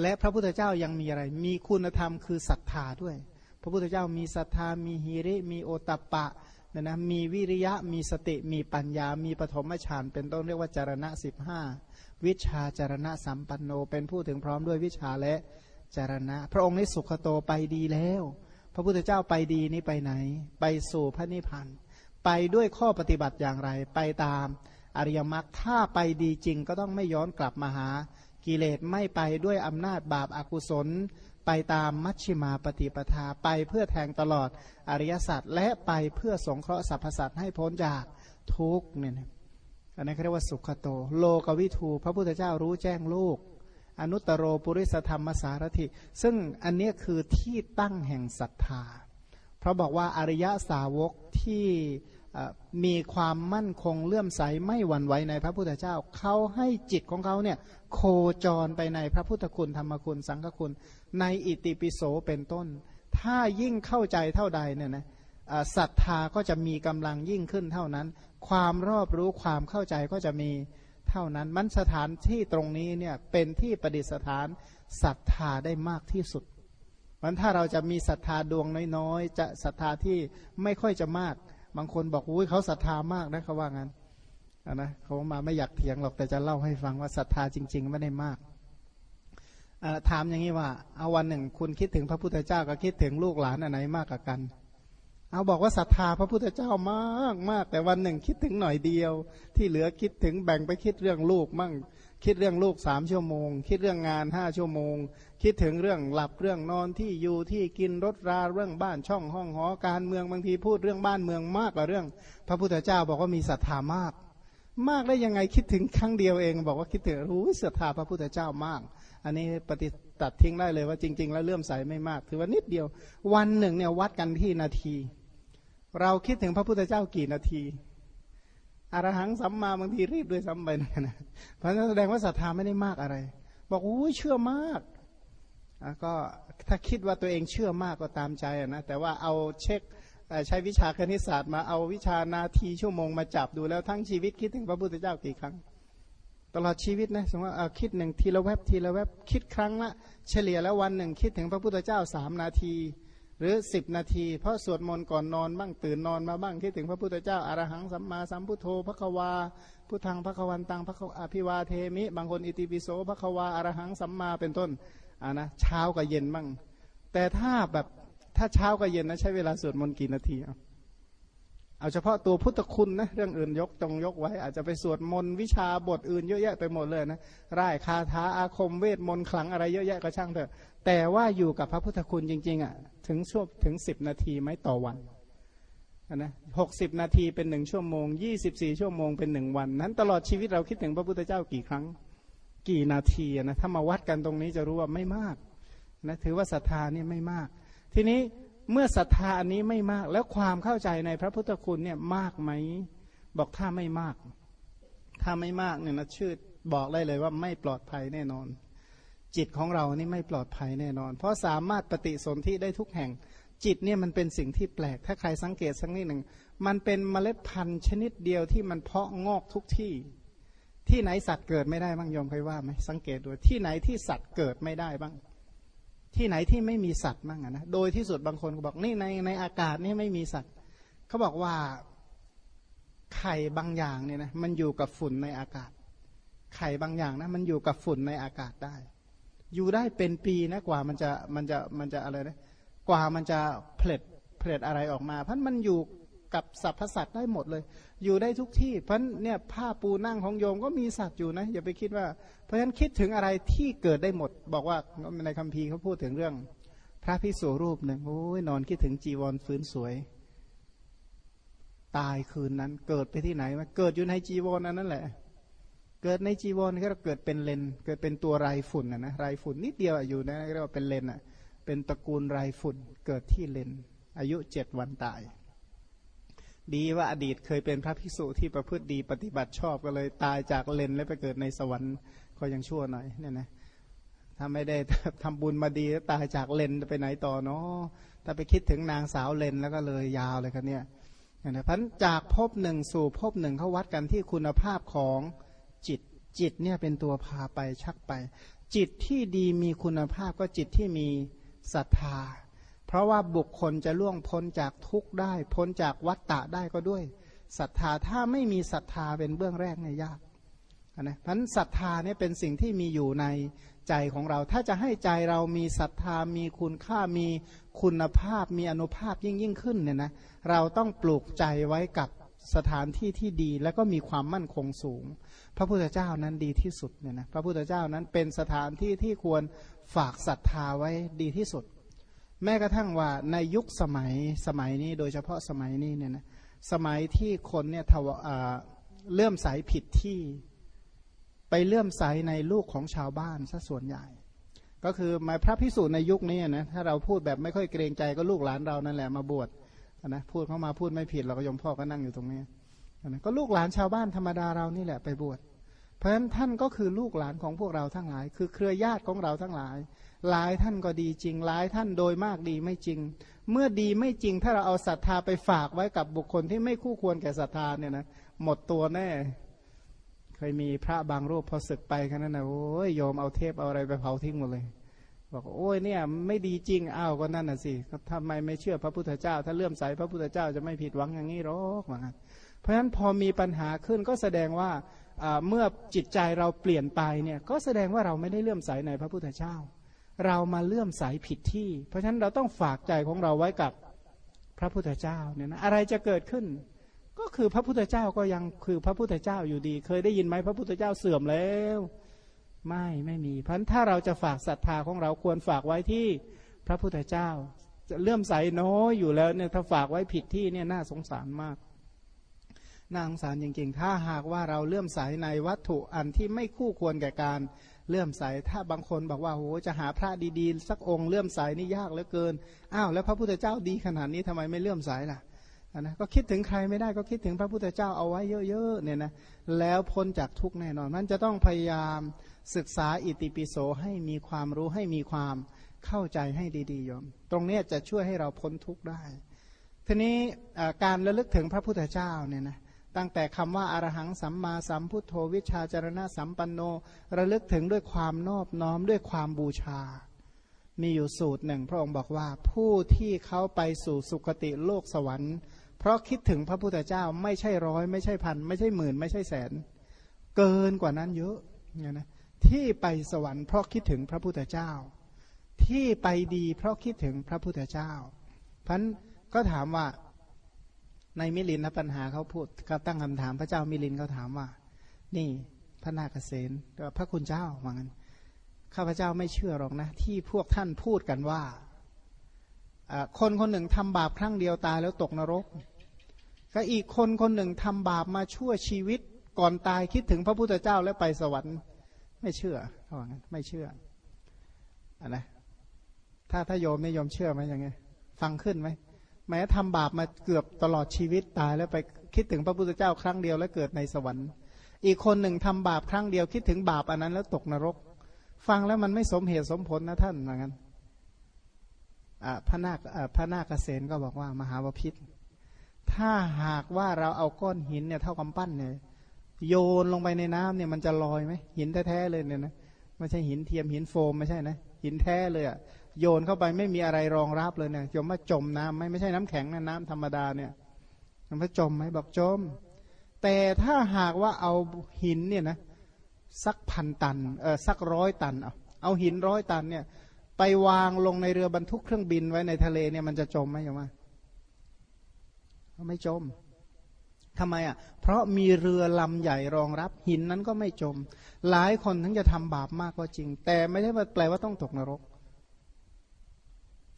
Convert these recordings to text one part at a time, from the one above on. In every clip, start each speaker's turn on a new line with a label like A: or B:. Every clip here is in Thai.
A: และพระพุทธเจ้ายังมีอะไร มีคุณธรรมคือศรัทธาด้วย พระพุทธเจ้ามีศรัทธา มีฮิริ มีโอตปะนะนะ มีวิริยะ มีสติ มีปัญญา มีปฐมฌาน เป็นต้นเรียกว่าจารณะสิบห้า วิชาจารณะสัมปันโน เป็นผู้ถึงพร้อมด้วยวิชาและจารณะ พระองค์นี้สุขโตไปดีแล้ว พระพุทธเจ้าไปดีนี้ไปไหน ไปสู่พระนิพพาน ไปด้วยข้อปฏิบัติอย่างไร ไปตามอริยมรรค ถ้าไปดีจริงก็ต้องไม่ย้อนกลับมาหา กิเลสไม่ไปด้วยอำนาจบาปอากุศล ไปตามมัชชิมาปฏิปทาไปเพื่อแทงตลอดอริยสัจและไปเพื่อสงเคราะห์สรรพสัตว์ให้พ้นจากทุกเนี่ยอันนี้เรียกว่าสุขโต โลกวิทูพระพุทธเจ้ารู้แจ้งลูกอนุตตรโรปุริสธรรมสารถิ ซึ่งอันนี้คือที่ตั้งแห่งศรัทธา เพราะบอกว่าอริยสาวกที่ มีความมั่นคงเลื่อมใสไม่หวั่นไหวในพระพุทธเจ้า เขาให้จิตของเขาเนี่ยโคจรไปในพระพุทธคุณธรรมคุณสังฆคุณ ในอิติปิโสเป็นต้น ถ้ายิ่งเข้าใจเท่าใดเนี่ยนะศรัทธาก็จะมีกำลังยิ่งขึ้นเท่านั้น ความรอบรู้ความเข้าใจก็จะมีเท่านั้น มันสถานที่ตรงนี้เนี่ยเป็นที่ประดิษฐานศรัทธาได้มากที่สุดมันถ้าเราจะมีศรัทธาดวงน้อยๆ จะศรัทธาที่ไม่ค่อยจะมาก บางคนบอกอุ้ยเขาศรัทธามากนะเขาว่างั้นนะเขามาไม่อยากเถียงหรอกแต่จะเล่าให้ฟังว่าศรัทธาจริง ๆ ไม่ได้มากถามอย่างนี้ว่า เอาวันหนึ่งคุณคิดถึงพระพุทธเจ้ากับคิดถึงลูกหลานอันไหนมากกว่ากัน เอาบอกว่าศรัทธาพระพุทธเจ้ามากมากแต่วันหนึ่งคิดถึงหน่อยเดียว ที่เหลือคิดถึงแบ่งไปคิดเรื่องลูกมั่ง คิดเรื่องลูกสามชั่วโมง คิดเรื่องงานห้าชั่วโมง คิดถึงเรื่องหลับเรื่องนอนที่อยู่ที่กินรถราเรื่องบ้านช่องห้องหอการเมืองบางทีพูดเรื่องบ้านเมืองมากกว่าเรื่อง พระพุทธเจ้าบอกว่ามีศรัทธามาก มากได้ยังไงคิดถึงครั้งเดียวเอง บอกว่าคิดถึงรู้ศรัทธาพระพุทธเจ้ามาก อันนี้ปฏิตัดทิ้งได้เลยว่าจริง ๆ แล้วเลื่อมใสไม่มาก ถือว่านิดเดียว วันหนึ่งเนี่ยวัดกันที่นาที เราคิดถึงพระพุทธเจ้ากี่นาที อรหังสัมมาบางทีรีบด้วยซ้ำไปนะเพราะนั้นแสดงว่าศรัทธาไม่ได้มากอะไร บอกโอ้ยเชื่อมากก็ถ้าคิดว่าตัวเองเชื่อมากก็ตามใจนะแต่ว่าเอาเช็คใช้วิชาคณิตศาสตร์มาเอาวิชานาทีชั่วโมงมาจับดูแล้วทั้งชีวิตคิดถึงพระพุทธเจ้ากี่ครั้ง ตลอดชีวิตนะสมมติว่าคิดหนึ่งทีละแวบทีละแวบคิดครั้งละเฉลี่ยแล้ววันหนึ่งคิดถึงพระพุทธเจ้าสามนาที หรือสิบนาที เพราะสวดมนต์ก่อนนอนบ้างตื่นนอนมาบ้างคิดถึงพระพุทธเจ้าอารหังสัมมาสัมพุทโธพระควาพุทธังพระควันตังพระอภิวาเทมิ บางคนอิติปิโสพระควาอารหังสัมมาเป็นต้นอ่านะเช้ากับเย็นบ้างแต่ถ้าแบบถ้าเช้ากับเย็นนะใช้เวลาสวดมนต์กี่นาทีอะ เอาเฉพาะตัวพุทธคุณนะเรื่องอื่นยกจงยกไว้ อาจจะไปสวดมนต์วิชาบทอื่นเยอะแยะไปหมดเลยนะร่ายคาถาอาคมเวทมนต์ขลังอะไรเยอะแยะก็ช่างเถอะ แต่ว่าอยู่กับพระพุทธคุณจริง ๆ อะ ถึงช่วงถึงสิบนาทีไหมต่อวันนะหกสิบนาทีเป็นหนึ่งชั่วโมงยี่สิบสี่ชั่วโมงเป็นหนึ่งวัน นั้นตลอดชีวิตเราคิดถึงพระพุทธเจ้ากี่ครั้ง กี่นาทีนะถ้ามาวัดกันตรงนี้จะรู้ว่าไม่มากนะถือว่าศรัทธาเนี่ยไม่มาก ทีนี้ เมื่อศรัทธาอันนี้ไม่มาก แล้วความเข้าใจในพระพุทธคุณเนี่ยมากไหม บอกถ้าไม่มาก ถ้าไม่มากเนี่ยนะชื่อบอกได้เลยว่าไม่ปลอดภัยแน่นอน จิตของเรานี่ไม่ปลอดภัยแน่นอน เพราะสามารถปฏิสนธิได้ทุกแห่ง จิตเนี่ยมันเป็นสิ่งที่แปลก ถ้าใครสังเกตสักนิดหนึ่ง มันเป็นเมล็ดพันธุ์ชนิดเดียวที่มันเพาะงอกทุกที่ ที่ไหนสัตว์เกิดไม่ได้บ้างยอมเคยว่าไหมสังเกตดูที่ไหนที่สัตว์เกิดไม่ได้บ้าง ที่ไหนที่ไม่มีสัตว์มั่งนะโดยที่สุดบางคนก็บอกนี่ในในอากาศนี่ไม่มีสัตว์เขาบอกว่าไข่บางอย่างเนี่ยนะมันอยู่กับฝุ่นในอากาศ ไข่บางอย่างนะมันอยู่กับฝุ่นในอากาศได้ อยู่ได้เป็นปีนะกว่ามันจะมันจะมันจะอะไรนะกว่ามันจะผลิตผลิตอะไรออกมา เพราะมันอยู่ กับสรรพสัตว์ได้หมดเลย อยู่ได้ทุกที่ เพราะเนี่ยผ้าปูนั่งของโยมก็มีสัตว์อยู่นะ อย่าไปคิดว่า เพราะฉะนั้นคิดถึงอะไรที่เกิดได้หมด บอกว่าในคัมภีร์เขาพูดถึงเรื่อง พระพิสุรูปหนึ่งโอ้ยนอนคิดถึงจีวรฟื้นสวย ตายคืนนั้น เกิดไปที่ไหนมาเกิดอยู่ในจีวรนนั่นแหละ เกิดในจีวรก็เกิดเป็นเลนเกิดเป็นตัวไรฝุ่นนะไรฝุ่นนิดเดียวอยู่นะเรียกว่าเป็นเลนอะ เป็นตระกูลไรฝุ่นเกิดที่เลนอายุเจ็ดวันตาย ดีว่าอดีตเคยเป็นพระภิกษุที่ประพฤติดีปฏิบัติชอบก็เลยตายจากเลนแล้วไปเกิดในสวรรค์ก็ยังชั่วหน่อยเนี่ยนะถ้าไม่ได้ทำบุญมาดีตายจากเลนไปไหนต่อเนาะถ้าไปคิดถึงนางสาวเลนแล้วก็เลยยาวเลยครับเนี่ยนะพันจากภพหนึ่งสู่ภพหนึ่งเขาวัดกันที่คุณภาพของจิตจิตเนี่ยเป็นตัวพาไปชักไป จิตที่ดีมีคุณภาพก็จิตที่มีศรัทธา เพราะว่าบุคคลจะล่วงพ้นจากทุกข์ได้ พ้นจากวัฏฏะได้ก็ด้วยศรัทธาถ้าไม่มีศรัทธาเป็นเบื้องแรกเนี่ยยากนะพันศรัทธาเนี่ยเป็นสิ่งที่มีอยู่ในใจของเรา ถ้าจะให้ใจเรามีศรัทธามีคุณค่ามีคุณภาพ มีอนุภาพยิ่งยิ่งขึ้นเนี่ยนะเราต้องปลูกใจไว้กับสถานที่ที่ดีแล้วก็มีความมั่นคงสูง พระพุทธเจ้านั้นดีที่สุดเนี่ยนะพระพุทธเจ้านั้นเป็นสถานที่ที่ควรฝากศรัทธาไว้ดีที่สุด แม้กระทั่งว่าในยุคสมัยสมัยนี้โดยเฉพาะสมัยนี้เนี่ยนะสมัยที่คนเนี่ยทวเลื่อมใสผิดที่ไปเลื่อมใสในลูกของชาวบ้านซะส่วนใหญ่ ก็คือมาพระพิสูจน์ในยุคนี้นะถ้าเราพูดแบบไม่ค่อยเกรงใจก็ลูกหลานเรานั่นแหละมาบวชนะพูดเข้ามาพูดไม่ผิดเราก็ยมพ่อก็นั่งอยู่ตรงนี้นะก็ลูกหลานชาวบ้านธรรมดาเรานี่แหละไปบวชเพราะฉะนั้นท่านก็คือลูกหลานของพวกเราทั้งหลาย คือเครือญาติของเราทั้งหลาย หลายท่านก็ดีจริง หลายท่านโดยมากดีไม่จริง เมื่อดีไม่จริงถ้าเราเอาศรัทธาไปฝากไว้กับบุคคลที่ไม่คู่ควรแก่ศรัทธาเนี่ยนะหมดตัวแน่ เคยมีพระบางรูปพอศึกไปกันนั้นนะโอ้ยโยมเอาเทพเอาอะไรไปเผาทิ้งหมดเลย บอกโอ้ยเนี่ย ไม่ดีจริงอ้าวก็นั่นน่ะสิทำไมไม่เชื่อพระพุทธเจ้า ถ้าเลื่อมใสพระพุทธเจ้าจะไม่ผิดหวังอย่างนี้หรอกเหมือนกันเพราะฉะนั้นพอมีปัญหาขึ้นก็แสดงว่าเมื่อจิตใจเราเปลี่ยนไปเนี่ยก็แสดงว่าเราไม่ได้เลื่อมใสในพระพุทธเจ้า เรามาเลื่อมใสผิดที่ เพราะฉะนั้นเราต้องฝากใจของเราไว้กับพระพุทธเจ้าเนี่ยนะอะไรจะเกิดขึ้น ก็คือพระพุทธเจ้าก็ยังคือพระพุทธเจ้าอยู่ดี เคยได้ยินไหมพระพุทธเจ้าเสื่อมแล้ว ไม่ไม่มี เพราะถ้าเราจะฝากศรัทธาของเราควรฝากไว้ที่พระพุทธเจ้า จะเลื่อมใสน้อยอยู่แล้วเนี่ยถ้าฝากไว้ผิดที่เนี่ยน่าสงสารมาก น่าสงสารจริง ๆ ถ้าหากว่าเราเลื่อมใสในวัตถุอันที่ไม่คู่ควรแก่การเลื่อมใส ถ้าบางคนบอกว่าโหจะหาพระดีๆ สักองค์เลื่อมใสนี่ยากเหลือเกิน อ้าวแล้วพระพุทธเจ้าดีขนาดนี้ทำไมไม่เลื่อมใสล่ะนะก็คิดถึงใครไม่ได้ก็คิดถึงพระพุทธเจ้าเอาไว้เยอะๆเนี่ยนะแล้วพ้นจากทุกแน่นอนมันจะต้องพยายามศึกษาอิติปิโสให้มีความรู้ให้มีความเข้าใจให้ดีๆโยม ตรงนี้จะช่วยให้เราพ้นทุกข์ได้ ทีนี้การระลึกถึงพระพุทธเจ้าเนี่ยนะ ตั้งแต่คำว่าอารหังสัมมาสัมพุทโธวิชาจารณะสัมปันโน ระลึกถึงด้วยความนอบน้อมด้วยความบูชา มีอยู่สูตรหนึ่ง พระองค์บอกว่าผู้ที่เขาไปสู่สุคติโลกสวรรค์ เพราะคิดถึงพระพุทธเจ้าไม่ใช่ร้อย ไม่ใช่พันไม่ใช่หมื่น ไม่ใช่แสน เกินกว่านั้นเยอะเนี่ยนะที่ไปสวรรค์เพราะคิดถึงพระพุทธเจ้า ที่ไปดีเพราะคิดถึงพระพุทธเจ้าพันก็ถามว่า ในมิลินนะปัญหาเขาพูดเขาตั้งคำถามพระเจ้ามิลินเขาถามว่า นี่พระนาคเษนพระคุณเจ้าว่างั้นข้าพเจ้าไม่เชื่อหรอกนะ ที่พวกท่านพูดกันว่าคนคนหนึ่งทำบาปครั้งเดียวตายแล้วตกนรก ก็อีกคนคนหนึ่งทำบาปมาชั่วชีวิตก่อนตายคิดถึงพระพุทธเจ้าแล้วไปสวรรค์ ไม่เชื่อเขาบอกงั้นไม่เชื่ออันนะถ้าถ้าโยมไม่ยอมเชื่อไหมยังไงฟังขึ้นไหม แม้ทำบาปมาเกือบตลอดชีวิตตายแล้วไปคิดถึงพระพุทธเจ้าครั้งเดียวแล้วเกิดในสวรรค์ อีกคนหนึ่งทำบาปครั้งเดียวคิดถึงบาปอันนั้นแล้วตกนรก ฟังแล้วมันไม่สมเหตุสมผลนะท่านเหมือนกันพระนาคพระนาคเกษนก็บอกว่ามหาวพิษถ้าหากว่าเราเอาก้อนหินเนี่ยเท่ากับปั้นเนี่ยโยนลงไปในน้ำเนี่ยมันจะลอยไหมหินแท้ๆเลยเนี่ยนะไม่ใช่หินเทียมหินโฟมไม่ใช่นะหินแท้เลยอะ โยนเข้าไปไม่มีอะไรรองรับเลยเนี่ยจมว่าจมน้ำไม่ไม่ใช่น้ำแข็งนะน้ำธรรมดาเนี่ยมันจะจมไหมบอกจม แต่ถ้าหากว่าเอาหินเนี่ยนะสักพันตันเออสักร้อยตันเอาเอาหินร้อยตันเนี่ย ไปวางลงในเรือบรรทุกเครื่องบินไว้ในทะเลเนี่ยมันจะจมไหมอย่างว่าไม่จมทำไมอะ เพราะมีเรือลำใหญ่รองรับหินนั้นก็ไม่จม หลายคนทั้งจะทำบาปมากก็จริง แต่ไม่ได้แปลว่าต้องตกนรก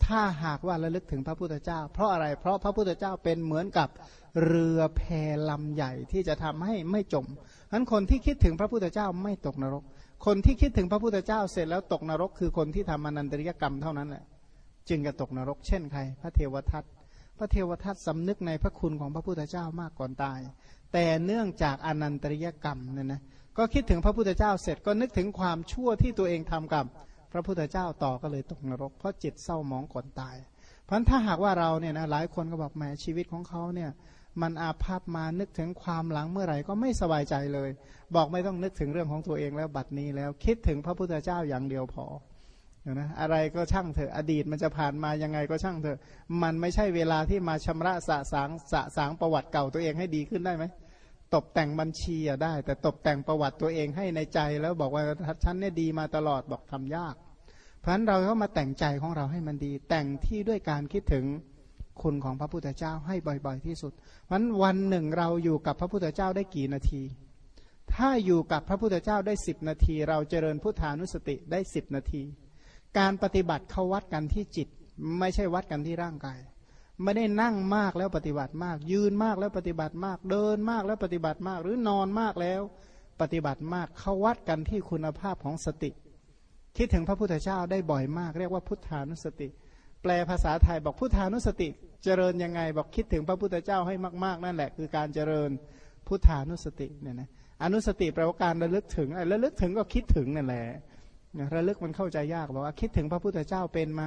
A: ถ้าหากว่าระลึกถึงพระพุทธเจ้า เพราะอะไร เพราะพระพุทธเจ้าเป็นเหมือนกับเรือแพลำใหญ่ที่จะทำให้ไม่จมฉะนั้นคนที่คิดถึงพระพุทธเจ้าไม่ตกนรก คนที่คิดถึงพระพุทธเจ้าเสร็จแล้วตกนรก คือคนที่ทำอนันตริยกรรมเท่านั้นแหละ จึงจะตกนรก เช่นใคร พระเทวทัต พระเทวทัตสำนึกในพระคุณของพระพุทธเจ้ามากก่อนตาย แต่เนื่องจากอนันตริยกรรมเนี่ยนะ ก็คิดถึงพระพุทธเจ้าเสร็จก็นึกถึงความชั่วที่ตัวเองทำกับ พระพุทธเจ้าต่อก็เลยตกนรก เพราะจิตเศร้ามองก่อนตาย เพราะถ้าหากว่าเราเนี่ยนะหลายคนก็บอกแหมชีวิตของเขาเนี่ยมันอาภัพมานึกถึงความหลังเมื่อไหร่ก็ไม่สบายใจเลย บอกไม่ต้องนึกถึงเรื่องของตัวเองแล้วบัดนี้แล้วคิดถึงพระพุทธเจ้าอย่างเดียวพอนะอะไรก็ช่างเถอะอดีตมันจะผ่านมายังไงก็ช่างเถอะ มันไม่ใช่เวลาที่มาชำระสะสางสะสางประวัติเก่าตัวเองให้ดีขึ้นได้ไหม ตกแต่งบัญชีอะได้ แต่ตกแต่งประวัติตัวเองให้ในใจแล้วบอกว่าฉันเนี่ยดีมาตลอดบอกทำยาก เพราะฉะนั้นเราก็มาแต่งใจของเราให้มันดี แต่งที่ด้วยการคิดถึงคุณของพระพุทธเจ้าให้บ่อยๆที่สุดเพราะนั้นวันหนึ่งเราอยู่กับพระพุทธเจ้าได้กี่นาที ถ้าอยู่กับพระพุทธเจ้าได้สิบนาที เราเจริญพุทธานุสติได้สิบนาที การปฏิบัติเขาวัดกันที่จิต ไม่ใช่วัดกันที่ร่างกาย ไม่ได้นั่งมากแล้วปฏิบัติมาก ยืนมากแล้วปฏิบัติมาก เดินมากแล้วปฏิบัติมาก หรือนอนมากแล้ว ปฏิบัติมากเขาวัดกันที่คุณภาพของสติ คิดถึงพระพุทธเจ้าได้บ่อยมาก เรียกว่าพุทธานุสติ แปลภาษาไทยบอกพุทธานุสติ เจริญยังไง บอกคิดถึงพระพุทธเจ้าให้มาก ๆ นั่นแหละ คือการเจริญพุทธานุสติเนี่ยนะอนุสติแปลว่าการระลึกถึงระลึกถึงก็คิดถึงนั่นแหละระลึกมันเข้าใจยากบอกว่าคิดถึงพระพุทธเจ้าเป็นไหม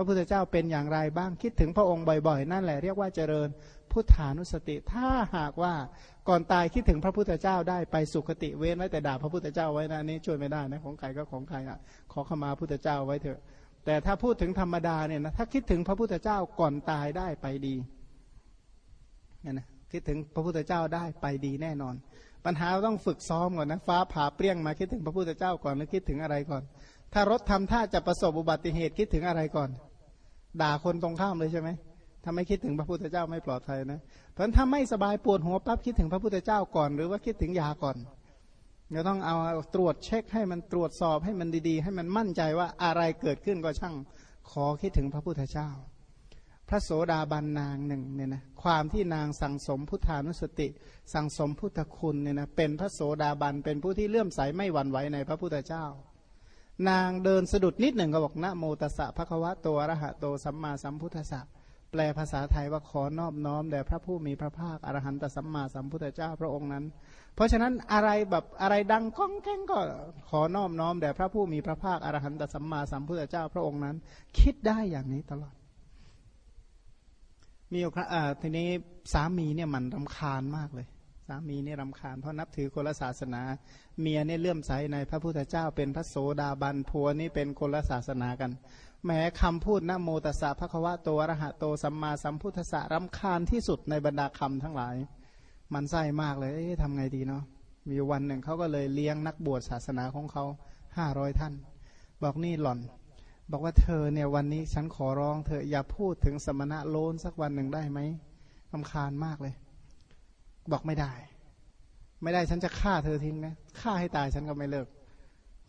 A: ระพุทธเจ้าเป็นอย่างไรบ้างคิดถึงพระองค์บ่อยๆ นั่นแหละเรียกว่าเจริญพุทธานุสติ ถ้าหากว่าก่อนตายคิดถึงพระพุทธเจ้าได้ไปสุคติเว้นไว้แต่ด่าพระพุทธเจ้าไว้นะนี้ช่วยไม่ได้นะของใครก็ของใครอะขอขมาพุทธเจ้าไว้เถอะ แต่ถ้าพูดถึงธรรมดาเนี่ยนะถ้าคิดถึงพระพุทธเจ้าก่อนตายได้ไปดีเนี่ยนะคิดถึงพระพุทธเจ้าได้ไปดีแน่นอน ปัญหาต้องฝึกซ้อมก่อนนะฟ้าผ่าเปรี้ยงมาคิดถึงพระพุทธเจ้าก่อนหรือคิดถึงอะไรก่อน ถ้ารถทำท่าจะประสบอุบัติเหตุคิดถึงอะไรก่อน ด่าคนตรงข้ามเลยใช่ไหมถ้าไม่คิดถึงพระพุทธเจ้าไม่ปลอดภัยนะ เพราะถ้าไม่สบายปวดหัวปั๊บคิดถึงพระพุทธเจ้าก่อน หรือว่าคิดถึงยาก่อนเราต้องเอาตรวจเช็คให้มันตรวจสอบให้มันดีๆ ให้มันมั่นใจว่าอะไรเกิดขึ้นก็ช่างขอคิดถึงพระพุทธเจ้า พระโสดาบันนางหนึ่งเนี่ยนะความที่นางสั่งสมพุทธานุสติ สั่งสมพุทธคุณเนี่ยนะเป็นพระโสดาบันเป็นผู้ที่เลื่อมใสไม่หวั่นไหวในพระพุทธเจ้า นางเดินสะดุดนิดหนึ่งก็บอกนะโมตัสสะภะคะวะโตอะระหะโตสัมมาสัมพุทธัสสะแปลภาษาไทยว่าขอนอบน้อมแด่พระผู้มีพระภาคอรหันตสัมมาสัมพุทธเจ้าพระองค์นั้น เพราะฉะนั้นอะไรแบบอะไรดังก้องแก้งก็ขอนอบน้อมแด่พระผู้มีพระภาคอรหันตสัมมาสัมพุทธเจ้าพระองค์นั้น คิดได้อย่างนี้ตลอด มีอยู่ครั้งทีนี้สามีเนี่ยมันรำคาญมากเลยามีนี่รำคาญเพราะนับถือคนละศาสนา เมียนี่เลื่อมใสในพระพุทธเจ้าเป็นพระโสดาบันผัวนี่เป็นคนละศาสนากันแม้คำพูดนะโมตัสสะพระควะโตอรหะโตสัมมาสัมพุทธสสะรำคาญที่สุดในบรรดาคำทั้งหลาย มันไส้มากเลยทำไงดีเนาะมีวันหนึ่งเขาก็เลยเลี้ยงนักบวชศาสนาของเขาห้าร้อยท่าน บอกนี่หล่อน บอกว่าเธอเนี่ยวันนี้ฉันขอร้องเธออย่าพูดถึงสมณะโลนสักวันหนึ่งได้ไหมรำคาญมากเลย บอกไม่ได้ ไม่ได้ฉันจะฆ่าเธอทิ้งนะฆ่าให้ตายฉันก็ไม่เลิก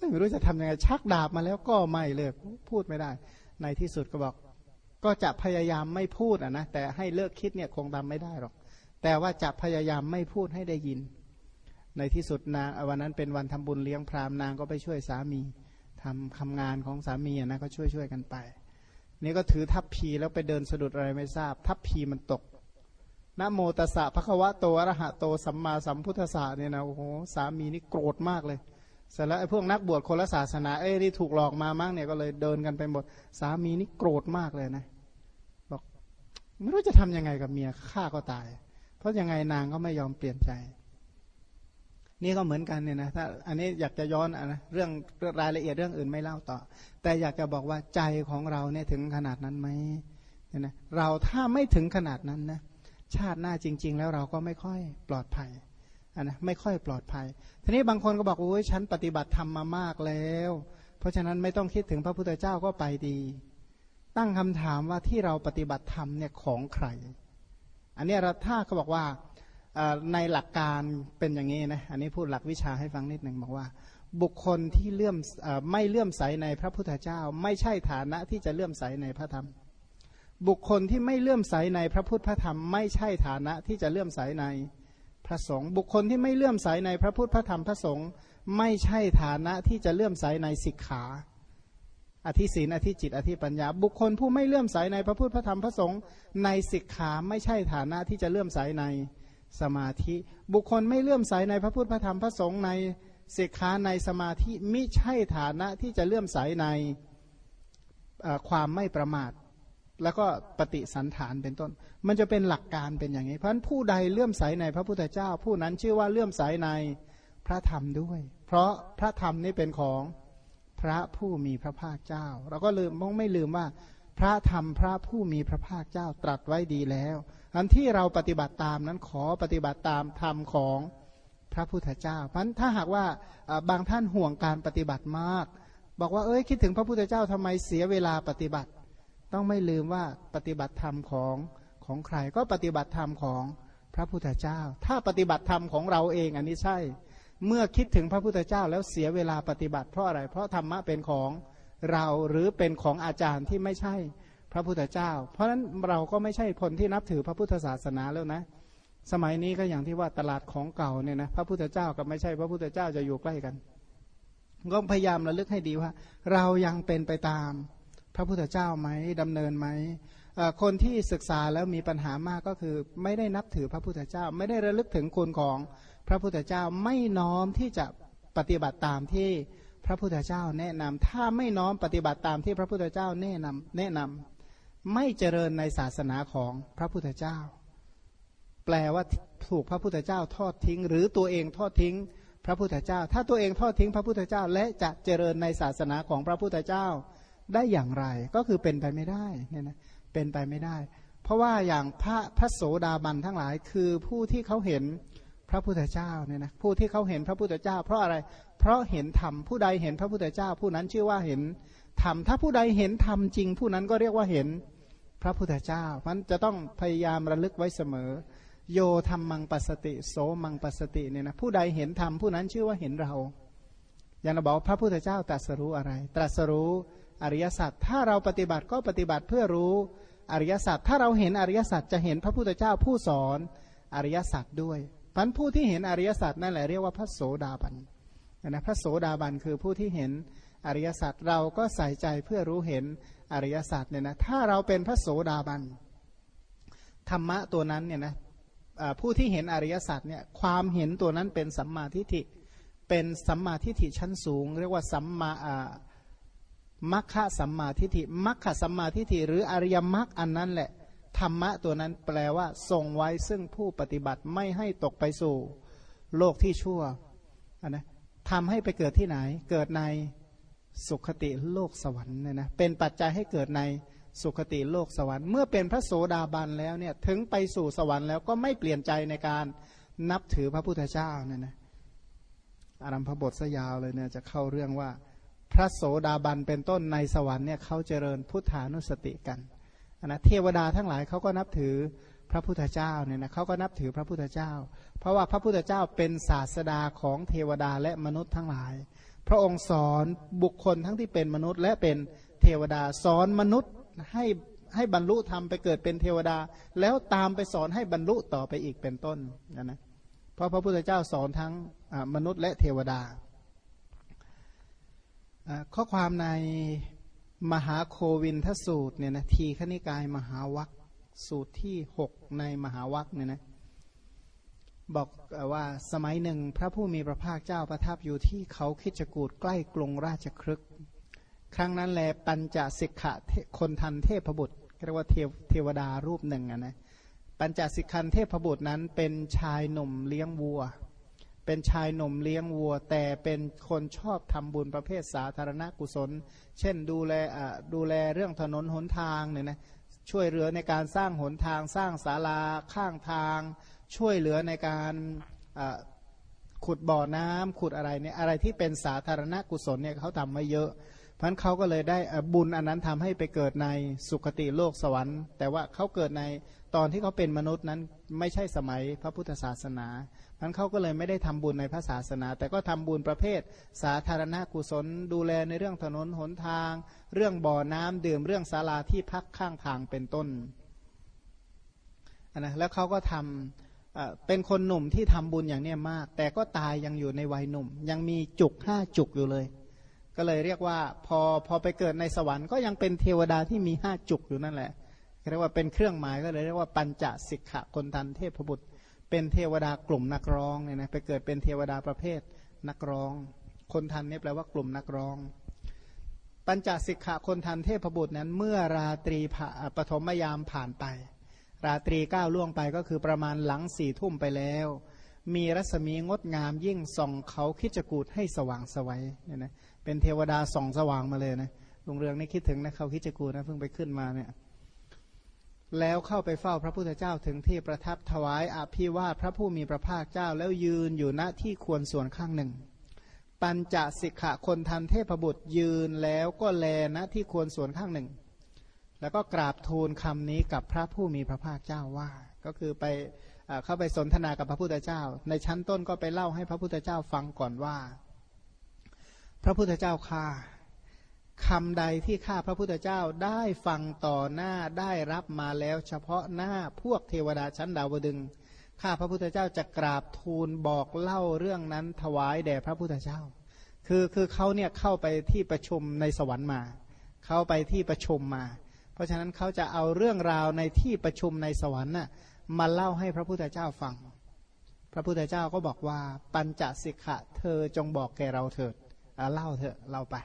A: ไม่รู้จะทำยังไงชักดาบมาแล้วก็ไม่เลิกพูดไม่ได้ ในที่สุดก็บอก ก็จะพยายามไม่พูดอะนะแต่ให้เลิกคิดเนี่ยคงทาไม่ได้หรอก แต่ว่าจะพยายามไม่พูดให้ได้ยิน ในที่สุดนางวันนั้นเป็นวันทำบุญเลี้ยงพรามนางก็ไปช่วยสามีทำทางานของสามีนะก็ช่วยช่วยกันไป นี่ก็ถือทัพพีแล้วไปเดินสะดุดอะไรไม่ทราบ ทัพพีมันตก นะโมตัสสะภะคะวะโตอรหะโตสัมมาสัมพุทธะเนี่ยนะโอ้โหสามีนี่โกรธมากเลยเสร็จแล้วไอ้พวกนักบวชคนละศาสนาเอ้ยที่ถูกหลอกมามั่งเนี่ยก็เลยเดินกันไปหมดสามีนี่โกรธมากเลยนะบอกไม่รู้จะทํำยังไงกับเมียฆ่าก็ตาย เพราะยังไงนางก็ไม่ยอมเปลี่ยนใจ นี่ก็เหมือนกันเนี่ยนะถ้าอันนี้อยากจะย้อนอนะเรื่องรายละเอียดเรื่องอื่นไม่เล่าต่อ แต่อยากจะบอกว่าใจของเราเนี่ยถึงขนาดนั้นไหมเนี่ยนะเราถ้าไม่ถึงขนาดนั้นนะ ชาติหน้าจริง ๆ แล้วเราก็ไม่ค่อยปลอดภัยนนะไม่ค่อยปลอดภัย ทีนี้บางคนก็บอกโอ้ยฉันปฏิบัติธรรมมามากแล้ว เพราะฉะนั้นไม่ต้องคิดถึงพระพุทธเจ้าก็ไปดี ตั้งคำถามว่าที่เราปฏิบัติธรรมเนี่ยของใคร อันนี้เราถ้าเขาบอกว่าในหลักการเป็นอย่างนี้นะอันนี้พูดหลักวิชาให้ฟังนิดหนึ่งบอกว่า บุคคลที่เลื่อมไม่เลื่อมใสในพระพุทธเจ้า ไม่ใช่ฐานะที่จะเลื่อมใสในพระธรรม บุคคลที่ไม่เลื่อมใสในพระพุทธพระธรรมไม่ใช่ฐานะที่จะเลื่อมใสในพระสงฆ์บุคคลที่ไม่เลื่อมใสในพระพุทธพระธรรมพระสงฆ์ไม่ใช่ฐานะที่จะเลื่อมใสในสิกขา อธิศีนอธิจิต อธิปัญญา บุคคลผู้ไม่เลื่อมใสในพระพุทธพระธรรมพระสงฆ์ในสิกขาไม่ใช่ฐานะที่จะเลื่อมใสในสมาธิ บุคคลไม่เลื่อมใสในพระพุทธพระธรรมพระสงฆ์ในสิกขาในสมาธิมิใช่ฐานะที่จะเลื่อมใสในความไม่ประมาท แล้วก็ปฏิสันฐานเป็นต้น มันจะเป็นหลักการเป็นอย่างนี้ เพราะฉะนั้นผู้ใดเลื่อมใสในพระพุทธเจ้า ผู้นั้นชื่อว่าเลื่อมใสในพระธรรมด้วย เพราะพระธรรมนี่เป็นของพระผู้มีพระภาคเจ้า เราก็ลืมมองไม่ลืมว่า พระธรรมพระผู้มีพระภาคเจ้าตรัสไว้ดีแล้วอันที่เราปฏิบัติตามนั้นขอปฏิบัติตามธรรมของพระพุทธเจ้า เพราะถ้าหากว่าบางท่านห่วงการปฏิบัติมาก บอกว่าเอ้ยคิดถึงพระพุทธเจ้าทำไมเสียเวลาปฏิบัติ ต้องไม่ลืมว่าปฏิบัติธรรมของของใครก็ปฏิบัติธรรมของพระพุทธเจ้า ถ้าปฏิบัติธรรมของเราเองอันนี้ใช่ เมื่อคิดถึงพระพุทธเจ้าแล้วเสียเวลาปฏิบัติเพราะอะไร เพราะธรรมะเป็นของเราหรือเป็นของอาจารย์ที่ไม่ใช่พระพุทธเจ้า เพราะฉะนั้นเราก็ไม่ใช่คนที่นับถือพระพุทธศาสนาแล้วนะ สมัยนี้ก็อย่างที่ว่าตลาดของเก่าเนี่ยนะพระพุทธเจ้ากับไม่ใช่พระพุทธเจ้าจะอยู่ใกล้กันก็พยายามระลึกให้ดีว่า เรายังเป็นไปตาม พระพุทธเจ้าไหมดำเนินไหมคนที่ศึกษาแล้วมีปัญหามากก็คือไม่ได้นับถือพระพุทธเจ้า ไม่ได้ระลึกถึงคุณของพระพุทธเจ้าไม่น้อมที่จะปฏิบัติตามที่พระพุทธเจ้าแนะนำถ้าไม่น้อมปฏิบัติตามที่พระพุทธเจ้าแนะนำแนะนำไม่เจริญในศาสนาของพระพุทธเจ้า แปลว่าถูกพระพุทธเจ้าทอดทิ้ง หรือตัวเองทอดทิ้งพระพุทธเจ้า ถ้าตัวเองทอดทิ้งพระพุทธเจ้า และจะเจริญในศาสนาของพระพุทธเจ้า ได้อย่างไร ก็คือเป็นไปไม่ได้เนี่ยนะเป็นไปไม่ได้ เพราะว่าอย่างพระพระโสดาบันทั้งหลายคือผู้ที่เขาเห็นพระพุทธเจ้าเนี่ยนะผู้ที่เขาเห็นพระพุทธเจ้า เพราะอะไร เพราะเห็นธรรมผู้ใดเห็นพระพุทธเจ้า ผู้นั้นชื่อว่าเห็นธรรมถ้าผู้ใดเห็นธรรมจริง ผู้นั้นก็เรียกว่าเห็นพระพุทธเจ้ามันจะต้องพยายามระลึกไว้เสมอ โยธรรมมังปัสติ โสมังปัสติเนี่ยนะผู้ใดเห็นธรรมผู้นั้นชื่อว่าเห็นเรา อย่างเราบอกพระพุทธเจ้าตรัสรู้อะไร ตรัสรู้ อริยสัจถ้าเราปฏิบัติก็ปฏิบัติเพื่อรู้อริยสัจถ้าเราเห็นอริยสัจจะเห็นพระพุทธเจ้าผู้สอนอริยสัจด้วยพันผู้ที่เห็นอริยสัจนั่นแหละเรียกว่าพระโสดาบันนะพระโสดาบันคือผู้ที่เห็นอริยสัจเราก็ใส่ใจเพื่อรู้เห็นอริยสัจเนี่ยนะถ้าเราเป็นพระโสดาบันธรรมะตัวนั้นเนี่ยนะผู้ที่เห็นอริยสัจเนี่ยความเห็นตัวนั้นเป็นสัมมาทิฏฐิเป็นสัมมาทิฏฐิชั้นสูง เรียกว่าสัมมา มัคคะสัมมาทิฏฐิมัคคะสัมมาทิฏฐิหรืออริยมรรคอันนั้นแหละธรรมะตัวนั้นแปลว่าทรงไว้ซึ่งผู้ปฏิบัติไม่ให้ตกไปสู่ โลกที่ชั่วนะทำให้ไปเกิดที่ไหน เกิดในสุขติโลกสวรรค์เนี่ยนะเป็นปัจจัยให้เกิดในสุคติโลกสวรรค์ เมื่อเป็นพระโสดาบันแล้วเนี่ยถึงไปสู่สวรรค์แล้วก็ไม่เปลี่ยนใจในการนับถือพระพุทธเจ้าเนี่ยนะอารัมพบทสยาวเลยเนี่ยจะเข้าเรื่องว่า พระโสดาบันเป็นต้นในสวรรค์เนี่ยเขาเจริญพุทธานุสติกันนะเทวดาทั้งหลายเขาก็นับถือพระพุทธเจ้าเนี่ยนะเขาก็นับถือพระพุทธเจ้า เพราะว่าพระพุทธเจ้าเป็นศาสดาของเทวดาและมนุษย์ทั้งหลาย พระองค์สอนบุคคลทั้งที่เป็นมนุษย์ และเป็นเทวดาสอนมนุษย์ให้ให้บรรลุธรรมไปเกิดเป็นเทวดา แล้วตามไปสอนให้บรรลุต่อไปอีกเป็นต้นนะนะเพราะพระพุทธเจ้าสอนทั้งมนุษย์และเทวดา ข้อความในมหาโควินทสูตรเนี่ยนะทีขณิกายมหาวัคสูตรที่หกในมหาวัคเนี่ยนะบอกว่าสมัยหนึ่งพระผู้มีพระภาคเจ้าประทับอยู่ที่เขาคิดจกูดใกล้กรุงราชครึก ครั้งนั้นแลปัญจสิกขะคนทันเทพบุตรเรียกว่าเทวเทวดารูปหนึ่งนะปัญจสิกขันเทพบุตรนั้นเป็นชายหนุ่มเลี้ยงวัว เป็นชายหนุ่มเลี้ยงวัว แต่เป็นคนชอบทำบุญประเภทสาธารณกุศล เช่นดูแลดูแลเรื่องถนนหนทางเนี่ยนะช่วยเหลือในการสร้างหนทางสร้างศาลาข้างทาง ช่วยเหลือในการขุดบ่อน้ำขุดอะไรเนี่ยอะไรที่เป็นสาธารณกุศลเนี่ยเขาทำมาเยอะ พันเขาก็เลยได้บุญอันนั้นทำให้ไปเกิดในสุคติโลกสวรรค์ แต่ว่าเขาเกิดในตอนที่เขาเป็นมนุษย์นั้นไม่ใช่สมัยพระพุทธศาสนาพันเขาก็เลยไม่ได้ทำบุญในพระศาสนา แต่ก็ทำบุญประเภท สาธารณกุศล ดูแลในเรื่องถนนหนทาง เรื่องบ่อน้ำดื่มเรื่องศาลาที่พักข้างทางเป็นต้นนะแล้วเขาก็ทำเป็นคนหนุ่มที่ทำบุญอย่างนี้มาก แต่ก็ตายยังอยู่ในวัยหนุ่ม ยังมีจุกห้าจุกอยู่เลย ก็เลยเรียกว่าพอพอไปเกิดในสวรรค์ก็ยังเป็นเทวดาที่มีห้าจุกอยู่นั่นแหละเรียกว่าเป็นเครื่องหมายก็เลยเรียกว่าปัญจสิกขะคนทันเทพบุตร เป็นเทวดากลุ่มนักร้องเนี่ยนะไปเกิดเป็นเทวดาประเภทนักร้อง คนทันนี่แปลว่ากลุ่มนักร้อง ปัญจสิกขาคนทันเทพบุตรนั้น เมื่อราตรีปฐมยามผ่านไป ราตรีก้าวล่วงไปก็คือประมาณหลังสี่ทุ่มไปแล้ว มีรัศมีงดงามยิ่งส่องเขาคิดจกูดให้สว่างสวัยเนี่ยนะ เป็นเทวดาส่องสว่างมาเลยนะลุงเรืองนี่คิดถึงนะเขาคิดจะกูนะเพิ่งไปขึ้นมาเนี่ย แล้วเข้าไปเฝ้าพระพุทธเจ้าถึงที่ประทับถวายอภิวาทพระผู้มีพระภาคเจ้าแล้วยืนอยู่ณที่ควรส่วนข้างหนึ่ง ปัญจสิกขะคนทันเทพบุตรยืนแล้วก็แลณที่ควรส่วนข้างหนึ่ง แล้วก็กราบทูลคำนี้กับพระผู้มีพระภาคเจ้าว่า ก็คือไปเข้าไปสนทนากับพระพุทธเจ้า ในชั้นต้นก็ไปเล่าให้พระพุทธเจ้าฟังก่อนว่า พระพุทธเจ้าค่าคำใดที่ข้าพระพุทธเจ้าได้ฟังต่อหน้าได้รับมาแล้ว เฉพาะหน้าพวกเทวดาชั้นดาวดึงข้าพระพุทธเจ้าจะกราบทูลบอกเล่าเรื่องนั้นถวายแด่พระพุทธเจ้า คือคือเขาเนี่ยเข้าไปที่ประชุมในสวรรค์มา เข้าไปที่ประชุมมา เพราะฉะนั้นเขาจะเอาเรื่องราวในที่ประชุมในสวรรค์น่ะมาเล่าให้พระพุทธเจ้าฟัง พระพุทธเจ้าก็บอกว่าปัญจสิกขะเธอจงบอกแก่เราเถิด เล่าเถอะเล่าไป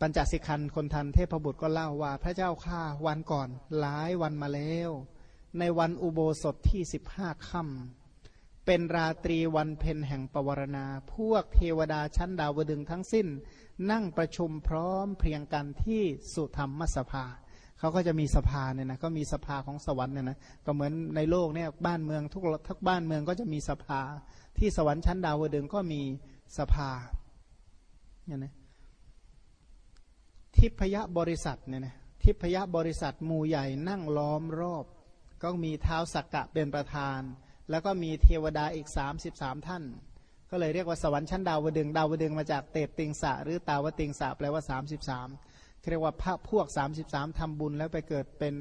A: ปัญจสิกันคนทันเทพบุตรก็เล่าว่า พระเจ้าข้าวันก่อนหลายวันมาแล้ว ในวันอุโบสถที่สิบห้าค่ำเป็นราตรีวันเพ็ญแห่งปวารณา พวกเทวดาชั้นดาวดึงทั้งสิ้น นั่งประชุมพร้อมเพรียงกันที่สุธรรมสภาเขาก็จะมีสภาเนี่ยนะก็มีสภาของสวรรค์เนี่ยนะก็เหมือนในโลกเนี่ยบ้านเมืองทุกทุกบ้านเมืองก็จะมีสภาที่สวรรค์ชั้นดาวดึงก็มี สภาเนี่ยนะทิพยบริษัทเนี่ยนะทิพยบริษัทหมู่ใหญ่นั่งล้อมรอบ ก็มีเท้าสักกะเป็นประธาน แล้วก็มีเทวดาอีก 33 ท่าน ก็เลยเรียกว่าสวรรค์ชั้นดาวดึงดาวดึงมาจากเตปติงสะหรือตาวติงสะแปลว่า 33เรียกว่าพระพวก 33ทำบุญแล้วไปเกิดเป็น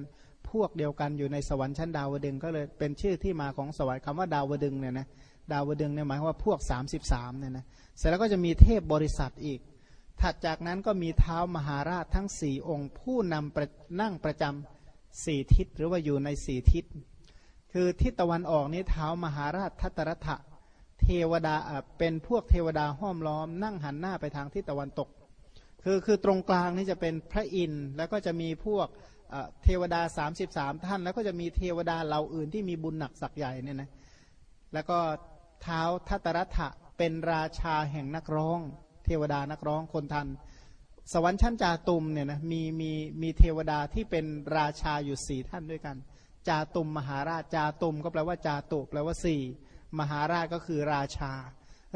A: พวกเดียวกันอยู่ในสวรรค์ชั้นดาวดึงก็เลยเป็นชื่อที่มาของสวรรค์คำว่าดาวดึงเนี่ยนะ ดาวดึงเนี่ยหมายว่าพวก 33เนี่ยนะเสร็จแล้วก็จะมีเทพบริษัทอีก ถัดจากนั้นก็มีเท้ามหาราชทั้งสี่องค์ ผู้นำนั่งประจำสี่ทิศหรือว่าอยู่ในสี่ทิศ คือทิศตะวันออกนี้เท้ามหาราชทัตรัฐะเทวดาเป็นพวกเทวดาห้อมล้อม นั่งหันหน้าไปทางทิศตะวันตก คือคือตรงกลางนี่จะเป็นพระอินทร์แล้วก็จะมีพวกเทวดา 33 ท่าน แล้วก็จะมีเทวดาเหล่าอื่นที่มีบุญหนักสักใหญ่เนี่ยนะแล้วก็ ท้าทัตรัฐะเป็นราชาแห่งนักร้อง เทวดานักร้องคนทัน สวรรค์ชั้นจาตุมเนี่ยนะมีมีมีเทวดาที่เป็นราชาอยู่สี่ท่านด้วยกัน จาตุมมหาราชจาตุมก็แปลว่าจาตุแปลว่าสี่มหาราชก็คือราชา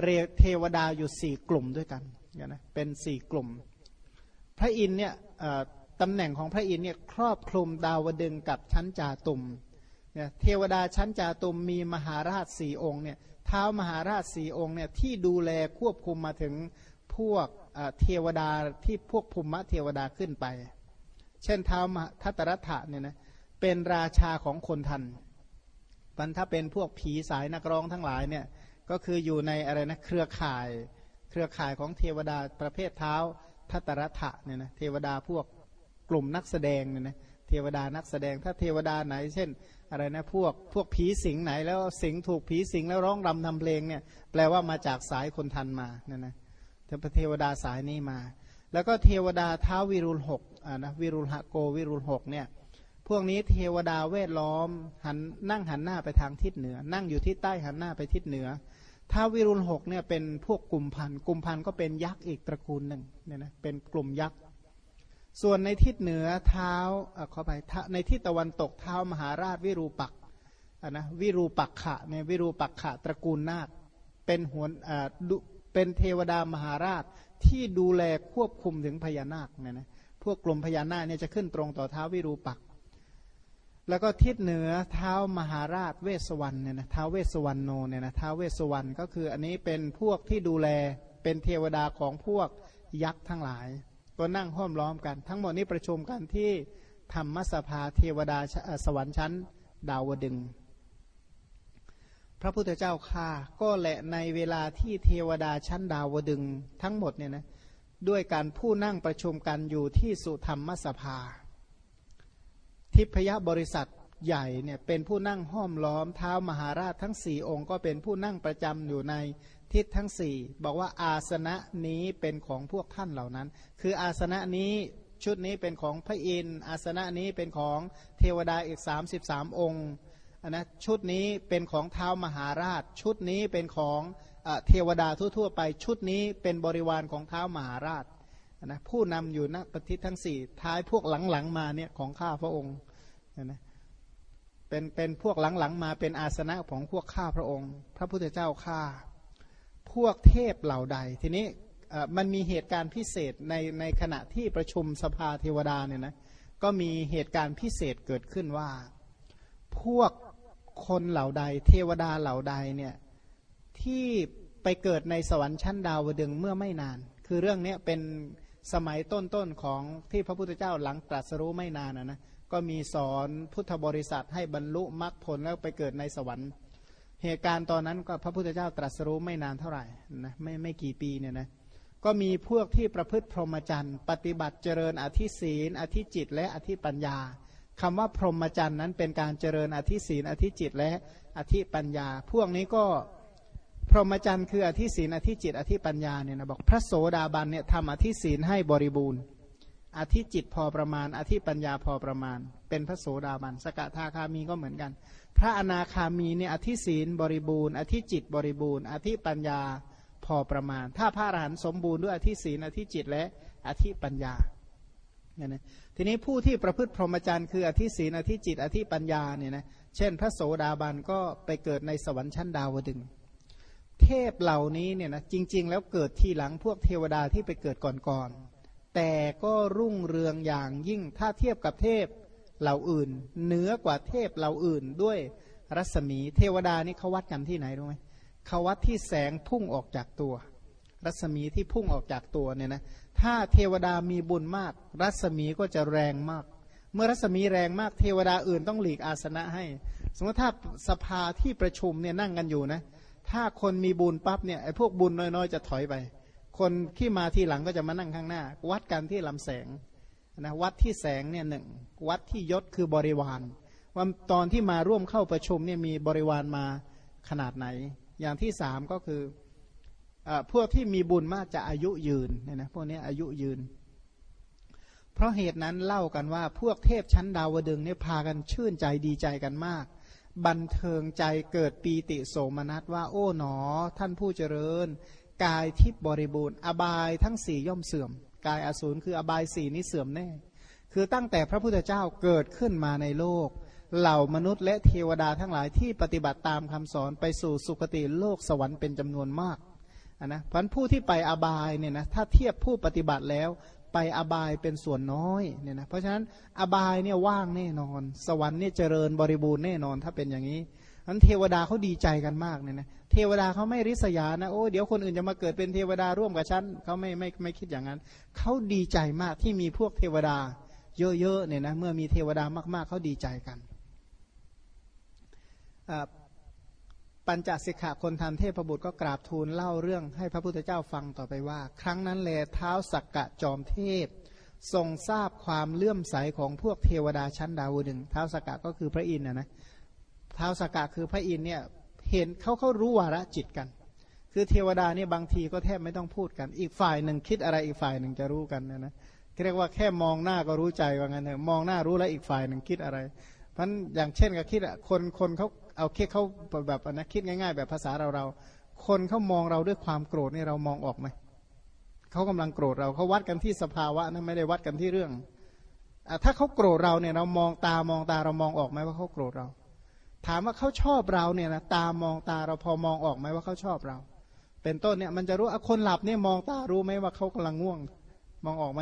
A: เรเทวดาอยู่สี่กลุ่มด้วยกันเนี่ยนะเป็นสี่กลุ่ม พระอินเนี่ยตำแหน่งของพระอินเนี่ยครอบคลุมดาวดึงกับชั้นจาตุมเนี่ยเทวดาชั้นจาตุมมีมหาราชสี่องค์เนี่ย ท้ามหาราชสี่องค์เนี่ยที่ดูแลควบคุมมาถึงพวกเทวดาที่พวกภูมิเทวดาขึ้นไป เช่นท้าวทัตรัฐะเนี่ยนะเป็นราชาของคนทันมันถ้าเป็นพวกผีสายนักร้องทั้งหลายเนี่ยก็คืออยู่ในอะไรนะเครือข่าย เครือข่ายของเทวดาประเภทเท้าทัตรัฐะเนี่ยนะเทวดาพวกกลุ่มนักแสดงเนี่ยนะ เทวดานักแสดงถ้าเทวดาไหน เช่น อะไรนะพวกพวกผีสิงไหน แล้วสิงถูกผีสิงแล้วร้องรำทำเพลงเนี่ยแปลว่ามาจากสายคนทันมานี่ยนะเทวดาสายนี้มา แล้วก็เทวดาท้าวิรุณหกอ่านะวิรุณหโกวิรุณหกเนี่ยพวกนี้เทวดาเวทล้อมหันนั่งหันหน้าไปทางทิศเหนือ นั่งอยู่ที่ใต้หันหน้าไปทิศเหนือท้าวิรุณหกเนี่ยเป็นพวกกลุ่มพันกลุ่มพันก็เป็นยักษ์อีกตระกูลหนึ่งเนี่ยนะเป็นกลุ่มยักษ์ ส่วนในทิศเหนือเท้าขอไปในทิศตะวันตกเท้ามหาราชวิรูปักนะวิรูปักขะเนี่ยวิรูปักขะตระกูลนาคเป็นหัวอ่าเป็นเทวดามหาราชที่ดูแลควบคุมถึงพญานาคเนี่ยนะพวกกลุ่มพญานาคเนี่ยจะขึ้นตรงต่อเท้าวิรูปัก แล้วก็ทิศเหนือเท้ามหาราชเวสวรรณเนี่ยนะเท้าเวสวรรณโนเนี่ยนะเท้าเวสวรรณก็คืออันนี้เป็นพวกที่ดูแลเป็นเทวดาของพวกยักษ์ทั้งหลาย ก็นั่งห้อมล้อมกัน ทั้งหมดนี้ประชุมกันที่ธรรมสภาเทวดาสวรรค์ชั้น ดาวดึง พระพุทธเจ้าค่าก็แหละในเวลาที่เทวดาชั้นดาวดึง ทั้งหมดเนี่ยนะด้วยการผู้นั่งประชุมกันอยู่ที่สุธรรมสภา ทิพยบริษัทใหญ่เนี่ยเป็นผู้นั่งห้อมล้อมเท้ามหาราชทั้งสี่องค์ ก็เป็นผู้นั่งประจำอยู่ใน ทิศทั้งสี่บอกว่าอาสนะนี้เป็นของพวกท่านเหล่านั้น คืออาสนะนี้ชุดนี้เป็นของพระอินทร์อาสนะนี้เป็นของเทวดาอีก 33 องค์นะชุดนี้เป็นของเท้ามหาราช ชุดนี้เป็นของเทวดาทั่วๆไป ชุดนี้เป็นบริวารของเท้ามหาราชนะผู้นำอยู่ณปฏิทั้งสี่ท้ายพวกหลังๆมาเนี่ยของข้าพระองค์นะเป็นเป็นพวกหลังๆมาเป็นอาสนะของพวกข้าพระองค์ พระพุทธเจ้าข้า พวกเทพเหล่าใด ทีนี้มันมีเหตุการณ์พิเศษในในขณะที่ประชุมสภาเทวดาเนี่ยนะก็มีเหตุการณ์พิเศษเกิดขึ้นว่า พวกคนเหล่าใด เทวดาเหล่าใดเนี่ยที่ไปเกิดในสวรรค์ชั้นดาวดึงเมื่อไม่นาน คือเรื่องนี้เป็นสมัยต้นๆของที่พระพุทธเจ้าหลังตรัสรู้ไม่นานนะนะก็มีสอนพุทธบริษัทให้บรรลุมรรคผลแล้วไปเกิดในสวรรค์ เหตุการณ์ตอนนั้นก็พระพุทธเจ้าตรัสรู้ไม่นานเท่าไหร่นะไม่ไม่กี่ปีเนี่ยนะก็มีพวกที่ประพฤติพรหมจรรย์ ปฏิบัติเจริญอธิศีลอธิจิต และอธิปัญญาคำว่าพรหมจรรย์นั้นเป็นการเจริญอธิศีลอธิจิต และอธิปัญญา พวกนี้ก็พรหมจรรย์คืออธิศีลอธิจิต อธิปัญญาเนี่ยนะบอกพระโสดาบันเนี่ยทำอธิศีลให้บริบูรณ์ อธิจิตพอประมาณ อธิปัญญาพอประมาณ เป็นพระโสดาบันสกทาคามีก็เหมือนกัน พระอนาคามีเนี่ยอธิศีลบริบูรณ์ อธิจิตบริบูรณ์ อธิปัญญาพอประมาณ ถ้าพระอรหันต์สมบูรณ์ด้วยอธิศีลอธิจิตและอธิปัญญาเนี่ยนะทีนี้ผู้ที่ประพฤติพรหมจรรย์คืออธิศีลอธิจิต อธิปัญญาเนี่ยนะเช่น พระโสดาบันก็ไปเกิดในสวรรค์ชั้นดาวดึงเทพเหล่านี้เนี่ยนะจริง ๆ แล้วเกิดทีหลังพวกเทวดาที่ไปเกิดก่อนๆแต่ก็รุ่งเรืองอย่างยิ่งถ้าเทียบกับเทพ เหล่าอื่น เหนือกว่าเทพเหล่าอื่นด้วยรัศมีเทวดานี่เขาวัดกันที่ไหนรู้ไหมเขาวัดที่แสงพุ่งออกจากตัว รัศมีที่พุ่งออกจากตัวเนี่ยนะถ้าเทวดามีบุญมาก รัศมีก็จะแรงมาก เมื่อรัศมีแรงมากเทวดาอื่นต้องหลีกอาสนะให้ สมมติถ้าสภาที่ประชุมเนี่ยนั่งกันอยู่นะถ้าคนมีบุญปั๊บเนี่ยไอ้พวกบุญน้อยๆ จะถอยไป คนที่มาทีหลังก็จะมานั่งข้างหน้า วัดกันที่ลำแสง นะวัดที่แสงเนี่ยหนึ่งวัดที่ยศคือบริวารว่าตอนที่มาร่วมเข้าประชุมเนี่ยมีบริวารมาขนาดไหน อย่างที่สามก็คืออพวกที่มีบุญมากจะอายุยืนเนี่ยนะพวกนี้อายุยืน เพราะเหตุนั้นเล่ากันว่าพวกเทพชั้นดาวดึงเนี่ยพากันชื่นใจดีใจกันมาก บันเทิงใจเกิดปีติโสมนัสว่าโอ้หนอ ท่านผู้เจริญ กายทิพบริบูรณ์ อบายทั้งสี่ย่อมเสื่อม กายอสูรคืออบายสี่นี้เสื่อมแน่ คือตั้งแต่พระพุทธเจ้าเกิดขึ้นมาในโลก เหล่ามนุษย์และเทวดาทั้งหลายที่ปฏิบัติตามคำสอนไปสู่สุคติโลกสวรรค์เป็นจำนวนมากนะพันผู้ที่ไปอบายเนี่ยนะถ้าเทียบผู้ปฏิบัติแล้วไปอบายเป็นส่วนน้อยเนี่ยนะเพราะฉะนั้นอบายเนี่ยว่างแน่นอน สวรรค์เนี่ยเจริญบริบูรณ์แน่นอนถ้าเป็นอย่างนี้ นั้นเทวดาเขาดีใจกันมากเนี่ยนะเทวดาเขาไม่ริษยานะโอ้เดี๋ยวคนอื่นจะมาเกิดเป็นเทวดาร่วมกับฉันเขาไม่ไม่ไม่คิดอย่างนั้นเขาดีใจมากที่มีพวกเทวดา เยอะๆเนี่ยนะเมื่อมีเทวดามากๆเขาดีใจกันปัญจสิกขาคนทันเทพบุตรก็กราบทูลเล่าเรื่องให้พระพุทธเจ้าฟังต่อไปว่า ครั้งนั้นแลเท้าสักกะจอมเทพ ทรงทราบความเลื่อมใสของพวกเทวดาชั้นดาวดึงเท้าสักกะก็คือพระอินทร์นะนะ ท้าสักกะคือพระอินเนี่ยเห็นเขาเขารู้วาระจิตกัน คือเทวดาเนี่ยบางทีก็แทบไม่ต้องพูดกัน อีกฝ่ายหนึ่งคิดอะไรอีกฝ่ายหนึ่งจะรู้กันนะนะเรียกว่าแค่มองหน้าก็รู้ใจว่างั้นเถอะมองหน้ารู้แล้วอีกฝ่ายหนึ่งคิดอะไรเพราะอย่างเช่นกับคิดอะคนคนเขาเอาคิดเขาแบบนะคิดง่าย ๆ แบบภาษาเราเราคนเขามองเราด้วยความโกรธนี่เรามองออกไหมเขากำลังโกรธเราเขาวัดกันที่สภาวะนะไม่ได้วัดกันที่เรื่องอถ้าเขาโกรธเราเนี่ยเรามองตามองตาเรามองออกไหมว่าเขาโกรธเรา ถามว่าเขาชอบเราเนี่ยนะตามองตาเราพอมองออกไหมว่าเขาชอบเรา เป็นต้นเนี่ยมันจะรู้คนหลับเนี่ยมองตารู้ไหมว่าเขากำลังง่วง มองออกไหม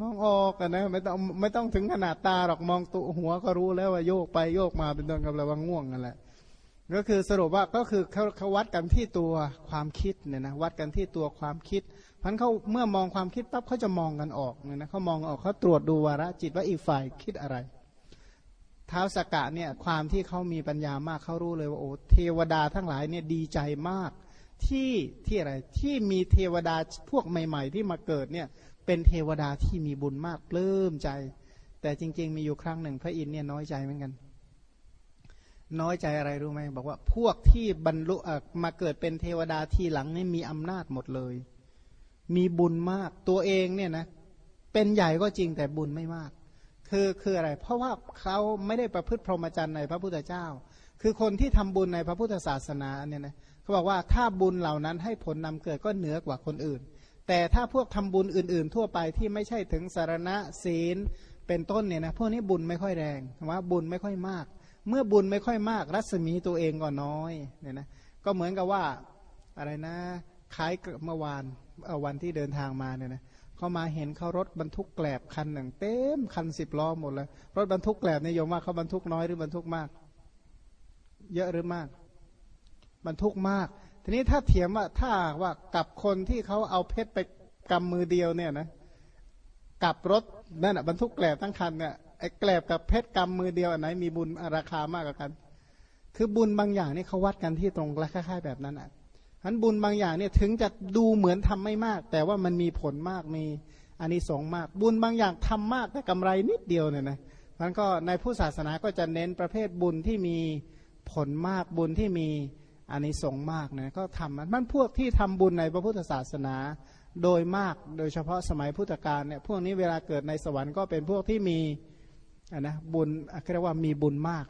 A: มองออกกันนะไม่ต้องไม่ต้องถึงขนาดตาหรอกมองตัวหัวก็รู้แล้วว่าโยกไปโยกมาเป็นต้นกับเราว่าง่วงกันแหละก็คือสรุปว่าก็คือเขาเขาวัดกันที่ตัวความคิดเนี่ยนะวัดกันที่ตัวความคิดพันเขาเมื่อมองความคิดปั๊บเขาจะมองกันออกเนี่ยนะเขามองออกเขาตรวจดูวาระจิตว่าอีกฝ่ายคิดอะไร ท้าสกกะเนี่ยความที่เขามีปัญญามากเขารู้เลยว่าโอ้เทวดาทั้งหลายเนี่ยดีใจมาก ที่ที่อะไรที่มีเทวดาพวกใหม่ ๆ ที่มาเกิดเนี่ยเป็นเทวดาที่มีบุญมากปลื้มใจ แต่จริง ๆ มีอยู่ครั้งหนึ่งพระอินทร์เนี่ยน้อยใจเหมือนกัน น้อยใจอะไรรู้ไหมบอกว่าพวกที่บรรลุมาเกิดเป็นเทวดาทีหลังนี่มีอำนาจหมดเลย มีบุญมากตัวเองเนี่ยนะเป็นใหญ่ก็จริงแต่บุญไม่มาก คือคืออะไร เพราะว่าเขาไม่ได้ประพฤติพรหมจรรย์ในพระพุทธเจ้า คือคนที่ทำบุญในพระพุทธศาสนาเนี่ยนะเขาบอกว่าถ้าบุญเหล่านั้นให้ผลนำเกิดก็เหนือกว่าคนอื่น แต่ถ้าพวกทำบุญอื่น ๆ ทั่วไปที่ไม่ใช่ถึงสารณะศีลเป็นต้นเนี่ยนะพวกนี้บุญไม่ค่อยแรงว่าบุญไม่ค่อยมาก เมื่อบุญไม่ค่อยมาก รัศมีตัวเองก็น้อยเนี่ยนะก็เหมือนกับว่าอะไรนะคล้ายเมื่อวานวันที่เดินทางมาเนี่ยนะ เขามาเห็นเขารถบรรทุกแกลบคันหนึ่งเต็มคันสิบล้อหมดเลยรถบรรทุกแกลบนิยมว่าเขาบรรทุกน้อยหรือบรรทุกมาก เยอะหรือมาก บรรทุกมาก ทีนี้ถ้าเถียมว่าถ้าว่ากับคนที่เขาเอาเพชรไปกำมือเดียวเนี่ยนะกับรถนั่นอะบรรทุกแกลบทั้งคันเนี่ยไอ้แกลบกับเพชรกำมือเดียวอันไหนมีบุญราคามากกว่ากัน คือบุญบางอย่างนี่เขาวัดกันที่ตรงและคล้ายๆแบบนั้นอะ อันบุญบางอย่างเนี่ยถึงจะดูเหมือนทำไม่มาก แต่ว่ามันมีผลมากมีอันนี้สงมาก บุญบางอย่างทำมากแต่กำไรนิดเดียวเนี่ยนะมันก็ในผู้ศาสนาก็จะเน้นประเภทบุญที่มีผลมากบุญที่มีอันนี้สงมากนี่ยก็ทำมันมันพวกที่ทำบุญในพระพุทธศาสนาโดยมากโดยเฉพาะสมัยพุทธกาลเนี่ยพวกนี้เวลาเกิดในสวรรค์ก็เป็นพวกที่มีนะบุญเรียกว่ามีบุญมาก